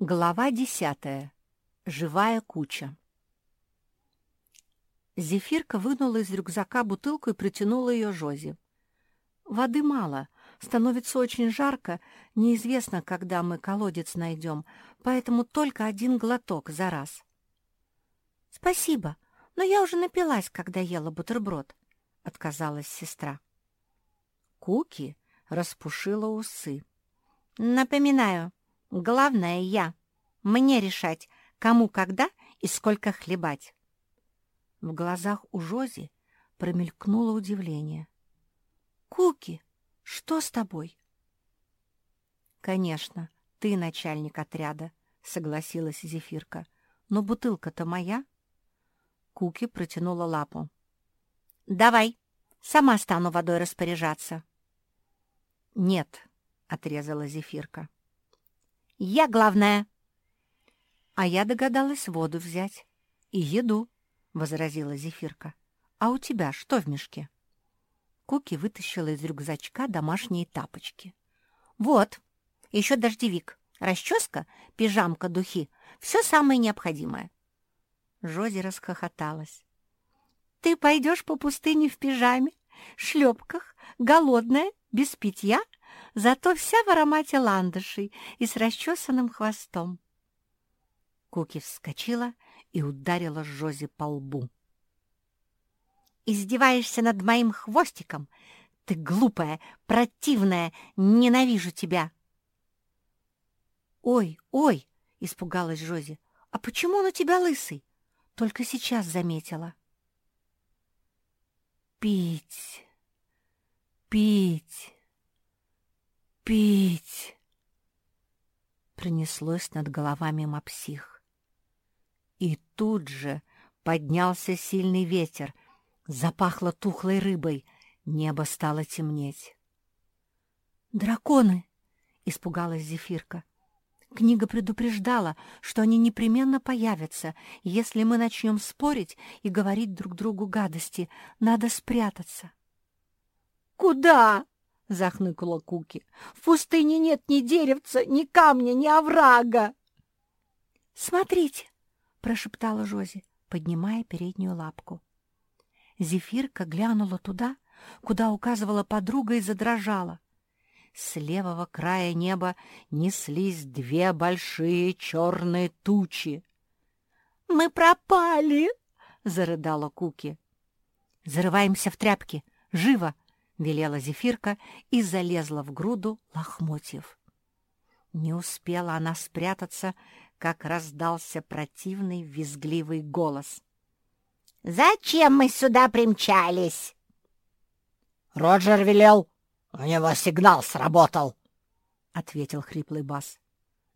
Глава десятая. Живая куча. Зефирка вынула из рюкзака бутылку и протянула ее Жозе. «Воды мало, становится очень жарко, неизвестно, когда мы колодец найдем, поэтому только один глоток за раз». «Спасибо, но я уже напилась, когда ела бутерброд», — отказалась сестра. Куки распушила усы. «Напоминаю, Главное я. Мне решать, кому когда и сколько хлебать. В глазах у Жози промелькнуло удивление. «Куки, что с тобой?» «Конечно, ты начальник отряда», — согласилась Зефирка. «Но бутылка-то моя». Куки протянула лапу. «Давай, сама стану водой распоряжаться». «Нет», — отрезала Зефирка. Я главная. А я догадалась воду взять. И еду, — возразила Зефирка. А у тебя что в мешке? Куки вытащила из рюкзачка домашние тапочки. Вот, еще дождевик, расческа, пижамка, духи — все самое необходимое. Жози расхохоталась. «Ты пойдешь по пустыне в пижаме, шлепках, голодная, без питья?» Зато вся в аромате ландышей и с расчесанным хвостом. Куки вскочила и ударила Жози по лбу. «Издеваешься над моим хвостиком? Ты глупая, противная, ненавижу тебя!» «Ой, ой!» — испугалась Жози. «А почему он у тебя лысый? Только сейчас заметила». «Пить, пить!» Пить!» Пронеслось над головами мопсих. И тут же поднялся сильный ветер, запахло тухлой рыбой, небо стало темнеть. «Драконы!» — испугалась Зефирка. Книга предупреждала, что они непременно появятся, если мы начнем спорить и говорить друг другу гадости. Надо спрятаться. «Куда?» — захныкала Куки. «В пустыне нет ни деревца, ни камня, ни оврага!» «Смотрите!» — прошептала Жози, поднимая переднюю лапку. Зефирка глянула туда, куда указывала подруга и задрожала. С левого края неба неслись две большие черные тучи. «Мы пропали!» — зарыдала Куки. «Зарываемся в тряпки! Живо!» — велела Зефирка и залезла в груду лохмотьев. Не успела она спрятаться, как раздался противный визгливый голос. «Зачем мы сюда примчались?» «Роджер велел, у него сигнал сработал», — ответил хриплый бас.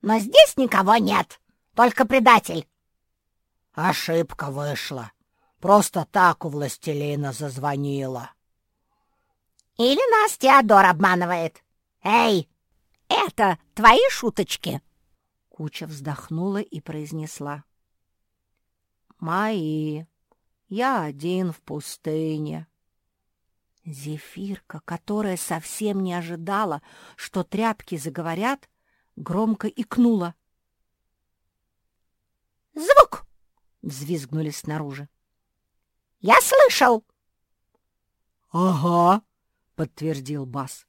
«Но здесь никого нет, только предатель». «Ошибка вышла. Просто так у властелина зазвонила». Или нас Теодор обманывает? Эй, это твои шуточки?» Куча вздохнула и произнесла. «Мои. Я один в пустыне». Зефирка, которая совсем не ожидала, что тряпки заговорят, громко икнула. «Звук!» — взвизгнули снаружи. «Я слышал!» «Ага!» — подтвердил Бас.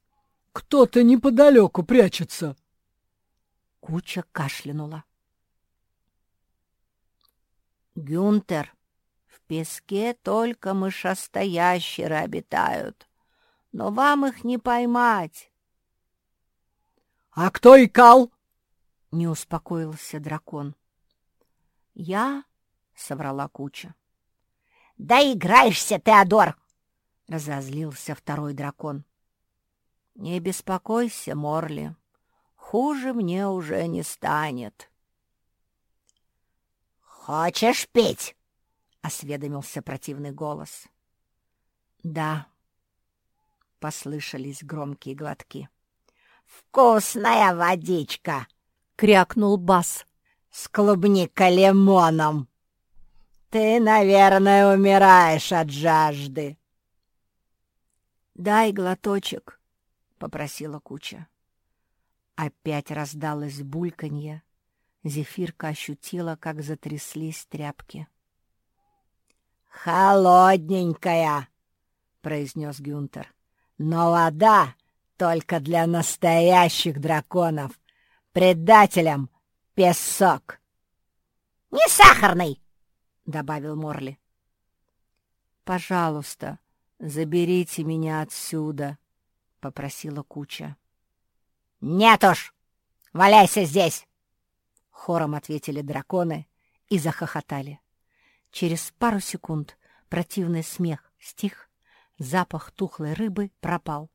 «Кто-то неподалеку прячется!» Куча кашлянула. «Гюнтер, в песке только мышостоящеры обитают, но вам их не поймать!» «А кто икал?» — не успокоился дракон. «Я?» — соврала куча. «Да играешься, Теодор!» — разозлился второй дракон. «Не беспокойся, Морли, хуже мне уже не станет». «Хочешь петь?» — осведомился противный голос. «Да», — послышались громкие глотки. «Вкусная водичка!» — крякнул Бас. «С клубника-лимоном!» «Ты, наверное, умираешь от жажды!» «Дай глоточек», — попросила куча. Опять раздалось бульканье. Зефирка ощутила, как затряслись тряпки. «Холодненькая!» — произнес Гюнтер. «Но вода только для настоящих драконов. Предателям песок!» «Не сахарный!» — добавил Морли. «Пожалуйста, заберите меня отсюда!» — попросила Куча. «Нет уж! Валяйся здесь!» Хором ответили драконы и захохотали. Через пару секунд противный смех стих, запах тухлой рыбы пропал.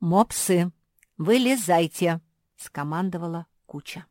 «Мопсы, вылезайте!» — скомандовала куча.